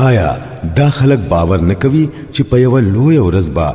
آیا دا خلک باور نه کوي چې په یوه لویه ورځ به